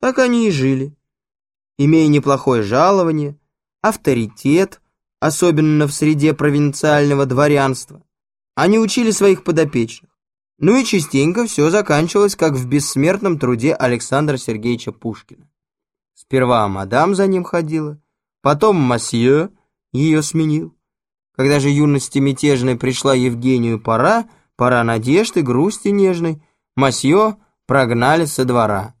Так они и жили. Имея неплохое жалование, авторитет, особенно в среде провинциального дворянства, они учили своих подопечных. Ну и частенько все заканчивалось, как в бессмертном труде Александра Сергеевича Пушкина. Сперва мадам за ним ходила, потом масье ее сменил. Когда же юности мятежной пришла Евгению пора, пора надежды, грусти нежной, масье прогнали со двора.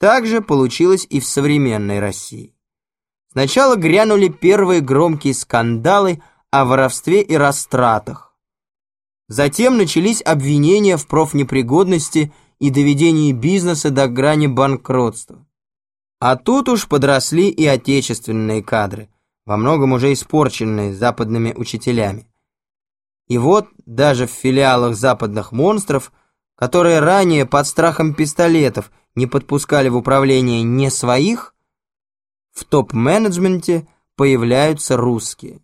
Так же получилось и в современной России. Сначала грянули первые громкие скандалы о воровстве и растратах. Затем начались обвинения в профнепригодности и доведении бизнеса до грани банкротства. А тут уж подросли и отечественные кадры, во многом уже испорченные западными учителями. И вот даже в филиалах западных монстров, которые ранее под страхом пистолетов не подпускали в управление не своих, в топ-менеджменте появляются русские.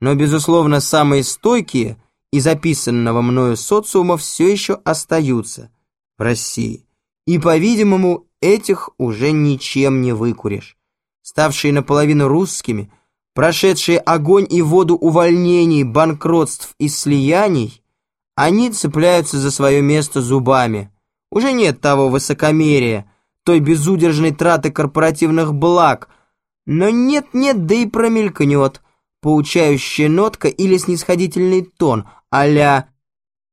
Но, безусловно, самые стойкие из записанного мною социума все еще остаются в России. И, по-видимому, этих уже ничем не выкуришь. Ставшие наполовину русскими, прошедшие огонь и воду увольнений, банкротств и слияний, они цепляются за свое место зубами. Уже нет того высокомерия, той безудержной траты корпоративных благ, но нет-нет, да и промелькнет поучающая нотка или снисходительный тон а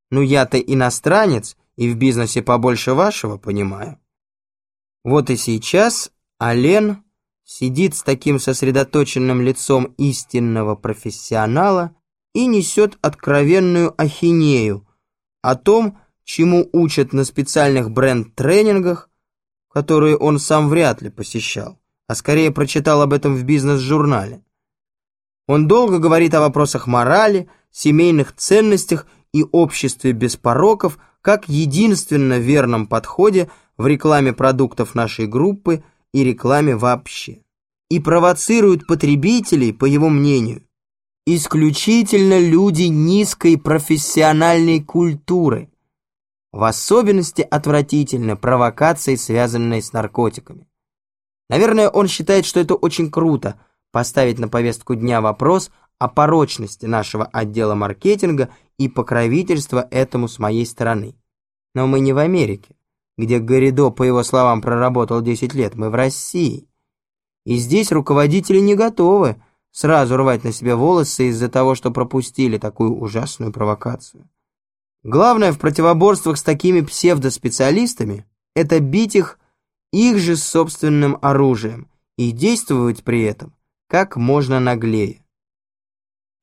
«Ну я-то иностранец и в бизнесе побольше вашего понимаю». Вот и сейчас Ален сидит с таким сосредоточенным лицом истинного профессионала и несет откровенную ахинею о том, чему учат на специальных бренд-тренингах, которые он сам вряд ли посещал, а скорее прочитал об этом в бизнес-журнале. Он долго говорит о вопросах морали, семейных ценностях и обществе без пороков как единственно верном подходе в рекламе продуктов нашей группы и рекламе вообще. И провоцирует потребителей, по его мнению, исключительно люди низкой профессиональной культуры, в особенности отвратительны провокации, связанные с наркотиками. Наверное, он считает, что это очень круто поставить на повестку дня вопрос о порочности нашего отдела маркетинга и покровительства этому с моей стороны. Но мы не в Америке, где Горидо, по его словам, проработал 10 лет, мы в России. И здесь руководители не готовы сразу рвать на себе волосы из-за того, что пропустили такую ужасную провокацию. Главное в противоборствах с такими псевдоспециалистами – это бить их их же собственным оружием и действовать при этом как можно наглее.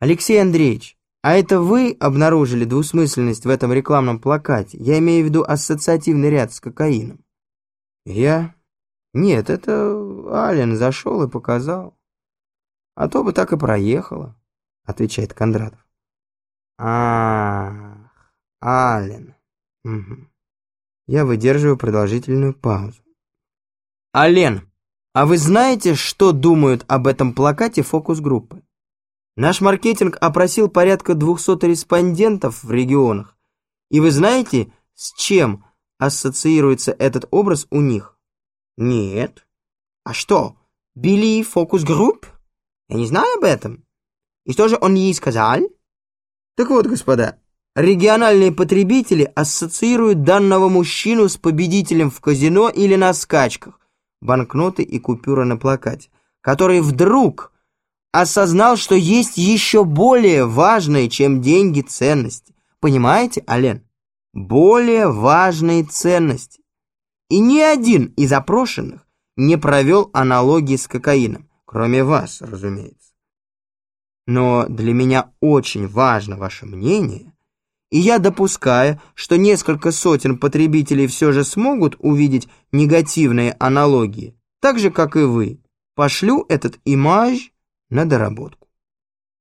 Алексей Андреевич, а это вы обнаружили двусмысленность в этом рекламном плакате? Я имею в виду ассоциативный ряд с кокаином. Я? Нет, это Ален зашел и показал. А то бы так и проехало, отвечает Кондратов. А, -а, -а. Ален. Угу. Я выдерживаю продолжительную паузу. Ален, а вы знаете, что думают об этом плакате фокус-группы? Наш маркетинг опросил порядка 200 респондентов в регионах. И вы знаете, с чем ассоциируется этот образ у них? Нет. А что, Билли фокус-групп? Я не знаю об этом. И что же он ей сказал? Так вот, господа, Региональные потребители ассоциируют данного мужчину с победителем в казино или на скачках, банкноты и купюры на плакате, который вдруг осознал, что есть еще более важные, чем деньги, ценности. Понимаете, Ален? Более важные ценности. И ни один из опрошенных не провел аналогии с кокаином, кроме вас, разумеется. Но для меня очень важно ваше мнение, и я допускаю, что несколько сотен потребителей все же смогут увидеть негативные аналогии, так же, как и вы. Пошлю этот имаж на доработку.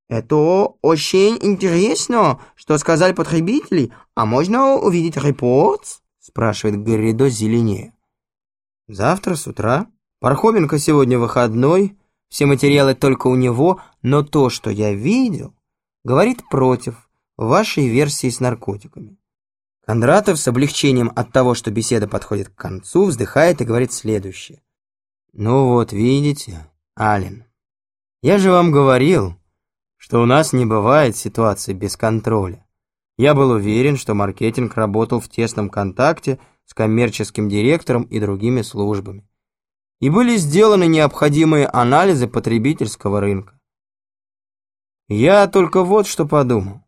Это очень интересно, что сказали потребители, а можно увидеть репорт? Спрашивает Гарридо зеленее. Завтра с утра. Пархоменко сегодня выходной, все материалы только у него, но то, что я видел, говорит против вашей версии с наркотиками. Кондратов с облегчением от того, что беседа подходит к концу, вздыхает и говорит следующее. «Ну вот, видите, Ален, я же вам говорил, что у нас не бывает ситуации без контроля. Я был уверен, что маркетинг работал в тесном контакте с коммерческим директором и другими службами. И были сделаны необходимые анализы потребительского рынка. Я только вот что подумал.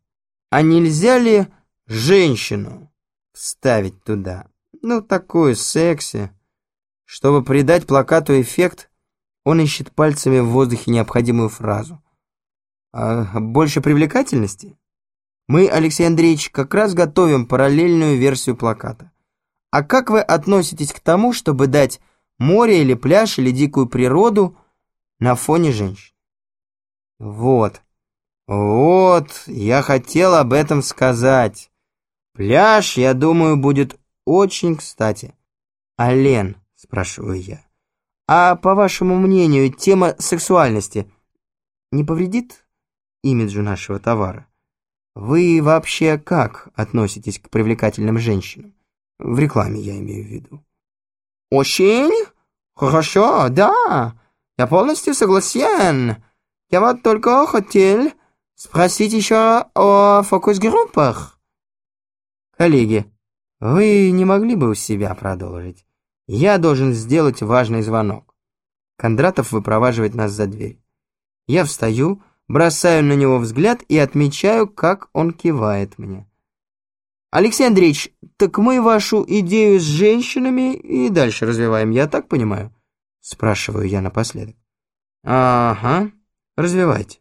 А нельзя ли женщину вставить туда? Ну, такую секси. Чтобы придать плакату эффект, он ищет пальцами в воздухе необходимую фразу. А больше привлекательности? Мы, Алексей Андреевич, как раз готовим параллельную версию плаката. А как вы относитесь к тому, чтобы дать море или пляж или дикую природу на фоне женщин? Вот. Вот, я хотел об этом сказать. Пляж, я думаю, будет очень кстати. А Лен, спрашиваю я, а по вашему мнению, тема сексуальности не повредит имиджу нашего товара? Вы вообще как относитесь к привлекательным женщинам? В рекламе я имею в виду. Очень хорошо, да. Я полностью согласен. Я вот только хотел Спросить еще о фокус-группах. Коллеги, вы не могли бы у себя продолжить? Я должен сделать важный звонок. Кондратов выпроваживает нас за дверь. Я встаю, бросаю на него взгляд и отмечаю, как он кивает мне. Алексей Андреевич, так мы вашу идею с женщинами и дальше развиваем, я так понимаю? Спрашиваю я напоследок. Ага, развивайте.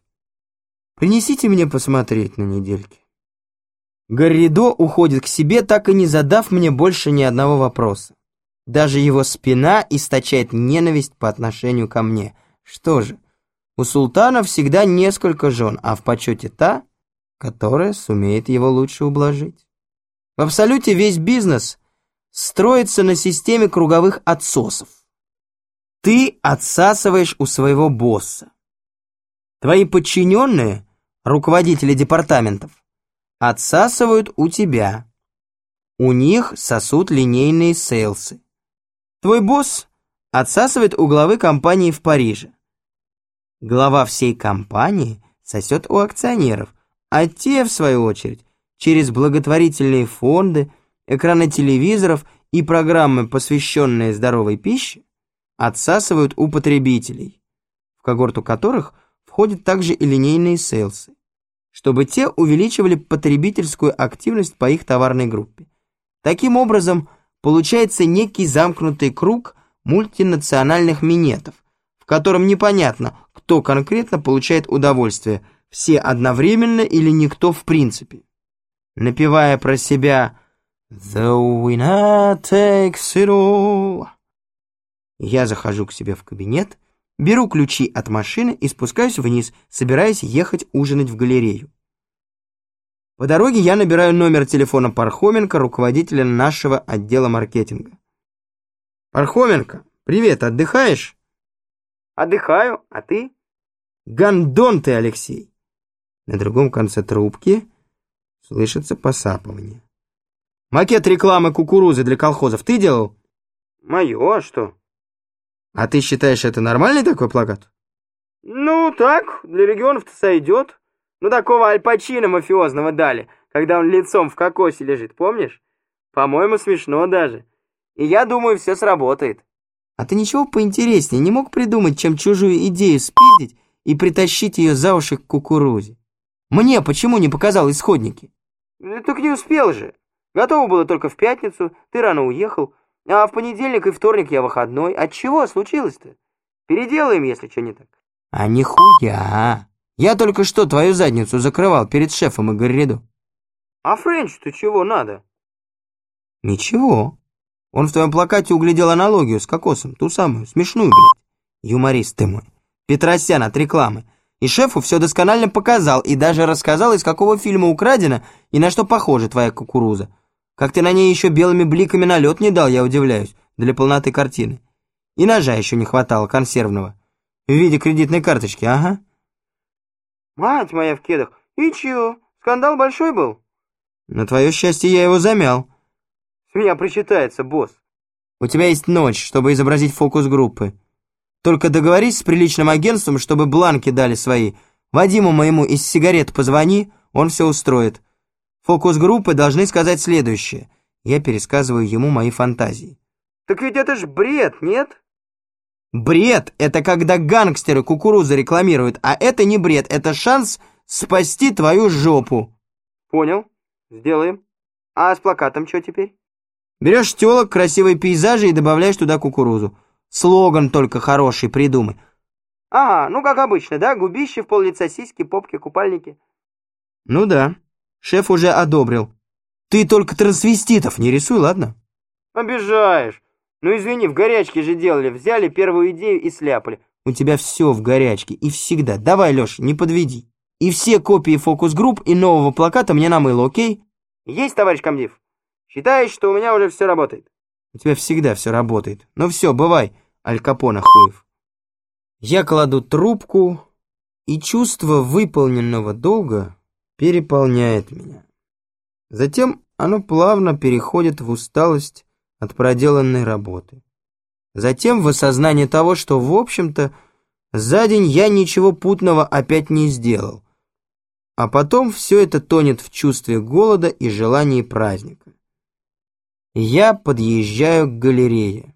Принесите мне посмотреть на недельке. Гарридо уходит к себе, так и не задав мне больше ни одного вопроса. Даже его спина источает ненависть по отношению ко мне. Что же, у султана всегда несколько жен, а в почете та, которая сумеет его лучше ублажить. В абсолюте весь бизнес строится на системе круговых отсосов. Ты отсасываешь у своего босса. Твои подчиненные руководители департаментов, отсасывают у тебя. У них сосут линейные сейлсы. Твой босс отсасывает у главы компании в Париже. Глава всей компании сосет у акционеров, а те, в свою очередь, через благотворительные фонды, экраны телевизоров и программы, посвященные здоровой пище, отсасывают у потребителей, в когорту которых входят также и линейные сейлсы чтобы те увеличивали потребительскую активность по их товарной группе. Таким образом, получается некий замкнутый круг мультинациональных минетов, в котором непонятно, кто конкретно получает удовольствие, все одновременно или никто в принципе. Напевая про себя «The winner takes it all», я захожу к себе в кабинет Беру ключи от машины и спускаюсь вниз, собираясь ехать ужинать в галерею. По дороге я набираю номер телефона Пархоменко, руководителя нашего отдела маркетинга. Пархоменко, привет, отдыхаешь? Отдыхаю, а ты? Гандон ты, Алексей. На другом конце трубки слышится посапывание. Макет рекламы кукурузы для колхозов ты делал? Мое, а что? А ты считаешь, это нормальный такой плакат? Ну, так, для регионов-то сойдет. Ну, такого альпачина мафиозного дали, когда он лицом в кокосе лежит, помнишь? По-моему, смешно даже. И я думаю, все сработает. А ты ничего поинтереснее не мог придумать, чем чужую идею спиздить и притащить ее за уши к кукурузе? Мне почему не показал исходники? Ну, так не успел же. Готово было только в пятницу, ты рано уехал. А в понедельник и вторник я выходной. От чего случилось-то? Переделаем, если что не так. А нихуя. Я только что твою задницу закрывал перед шефом и Гарриду. А Френч-то чего надо? Ничего. Он в твоем плакате углядел аналогию с кокосом, ту самую, смешную, блядь. Юморист ты мой. Петросян от рекламы. И шефу все досконально показал и даже рассказал, из какого фильма украдено и на что похожа твоя кукуруза. Как ты на ней еще белыми бликами налет не дал, я удивляюсь, для полноты картины. И ножа еще не хватало, консервного. В виде кредитной карточки, ага. Мать моя в кедах, и чего, скандал большой был? На твое счастье, я его замял. С меня причитается, босс. У тебя есть ночь, чтобы изобразить фокус группы. Только договорись с приличным агентством, чтобы бланки дали свои. Вадиму моему из сигарет позвони, он все устроит. Фокус группы должны сказать следующее. Я пересказываю ему мои фантазии. Так ведь это ж бред, нет? Бред — это когда гангстеры кукурузу рекламируют, а это не бред, это шанс спасти твою жопу. Понял, сделаем. А с плакатом что теперь? Берешь телок, красивые пейзажи и добавляешь туда кукурузу. Слоган только хороший придумай. Ага, ну как обычно, да? Губище в пол лица, сиськи, попки, купальники. Ну да, шеф уже одобрил. Ты только трансвеститов не рисуй, ладно? Обижаешь. Ну извини, в горячке же делали, взяли первую идею и сляпали. У тебя все в горячке и всегда. Давай, Леша, не подведи. И все копии фокус-групп и нового плаката мне на мыло, окей? Есть, товарищ комдив. Считаешь, что у меня уже все работает? У тебя всегда все работает. Ну все, бывай, Аль Капона хуев. Я кладу трубку, и чувство выполненного долга переполняет меня. Затем оно плавно переходит в усталость от проделанной работы. Затем в осознание того, что, в общем-то, за день я ничего путного опять не сделал. А потом все это тонет в чувстве голода и желании праздника. Я подъезжаю к галерее.